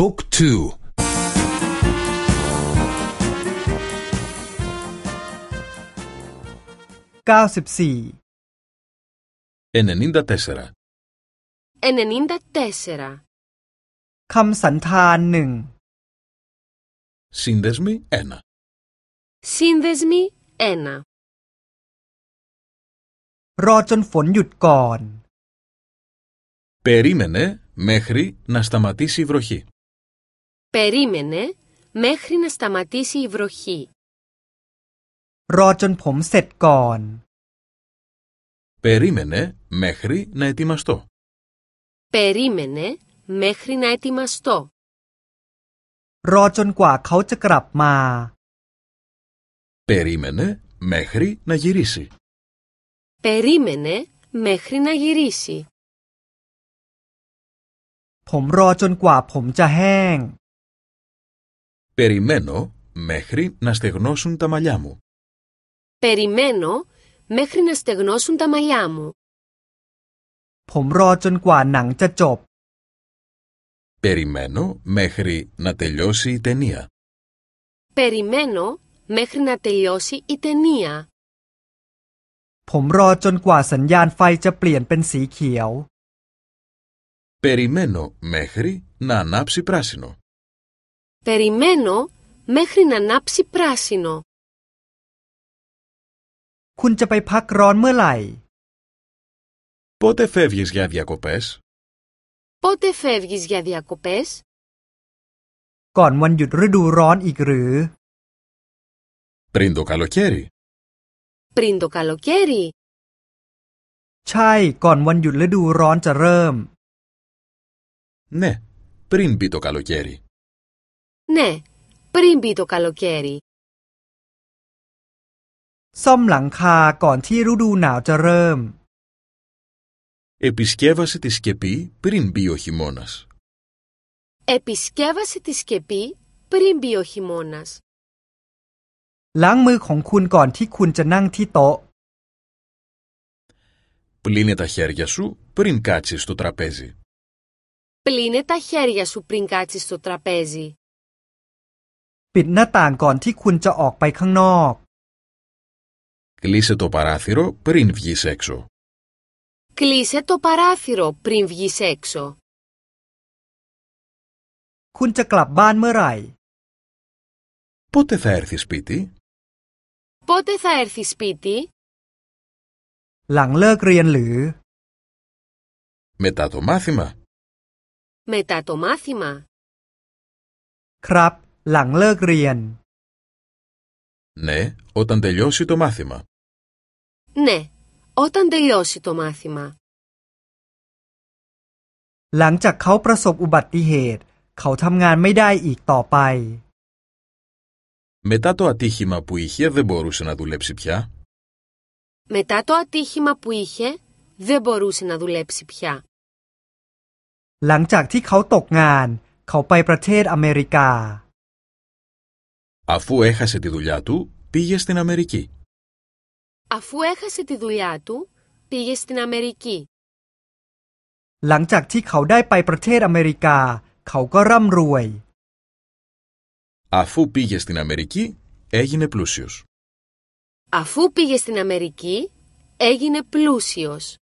Book 2 94 94. 94. คำสันธานหนึ่ง Σύνδεσμοι 1. Σύνδεσμοι 1. รอจนฝนหยุดก่อน Περίμενε μέχρι να σταματήσει η βροχή. Περίμενε μέχρι να σταματήσει η βροχή. รอจนผมเสร็จก่อน Περίμενε μέχρι να ετοιμαστώ. Περίμενε μέχρι να ετοιμαστώ. รอจนกว่าเขาจะกลับมา Περίμενε μέχρι να γυρίσει. Περίμενε μέχρι να γυρίσει. ผมรอจนกว่าผมจะแห้ง Περιμένω μέχρι να στεγνώσουν τα μαλλιά μου. Περιμένω μέχρι να στεγνώσουν τα μαλλιά μου. ผมรอจนกว่าหนังจะจบ Περιμένω μέχρι να τελειώσει η ταινία. Περιμένω μέχρι να τελειώσει η ταινία. ผมรอจนกว่าสัญญาณไฟจะเปลี่ยนเป็นสีเขียว Περιμένω μέχρι να ανάψει πράσινο. Περιμένω μέχρι να ανάψει πράσινο. คุณจะไปพักร้อนเมื่อไหร่ Πότε φεύγεις για διακοπές? Πότε φεύγεις για διακοπές? ก่อนวันหยุดฤดูร้อนอีกหรือ Πριν το καλοκαίρι. Πριν το καλοκαίρι? ใช่ ก่อนวันหยุดฤดูร้อนจะเริ่ม Ναι, πριν μπει το καλοκαίρι. Ναι, πριν μπει το καλοκαίρι. ซ่อมหลังคาก่อนที่ฤดูหนาวจะเริ่ม Επισκεύασε τη σκεπή πριν μπει ο χειμώνας. Επισκεύασε τη σκεπή πριν μπει ο χειμώνας. ล้างมือของคุณก่อนที่คุณจะนั่งที่โต๊ะ Πλύνε τα χέρια σου πριν κάτσεις στο τραπέζι. Πλύνε τα χέρια σου πριν κάτσεις στο τραπέζι. ปิดหน้าต่างก่อนที่คุณจะออกไปข้างนอก Κλείσε το παράθυρο πριν βγεις έξω. Κλείσε το παράθυρο πριν βγεις έξω. คุณจะกลับบ้านเมื่อไหร่ Πότε θα έρθει σπίτι? Πότε θα έρθει σπίτι? หลังเลิกเรียนหรือ Μετά το μάθημα. Μετά το μάθημα. ครับ หลังเลิกเรียน Ναι, όταν τελειώσει το μάθημα. Ναι, όταν τελειώσει το μάθημα. หลังจากเขาประสบอุบัติเหตุ เขาทำงานไม่ได้อีกต่อไป Μετά το ατύχημα που είχε δεν μπορούσε να δουλέψει πια. Μετά το ατύχημα που είχε, δεν μπορούσε να δουλέψει πια. หลังจากที่เขาตกงาน เขาไปประเทศอเมริกา Αφού έχασε τη δουλειά του, πήγε στην Αμερική. Αφού έχασε τη δουλειά του, πήγε στην Αμερική. หลังจากที่เขาได้ไปประเทศอเมริกา เขาก็ร่ำรวย Αφού πήγε στην Αμερική, έγινε πλούσιος. Αφού πήγε στην Αμερική, έγινε πλούσιος.